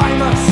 famous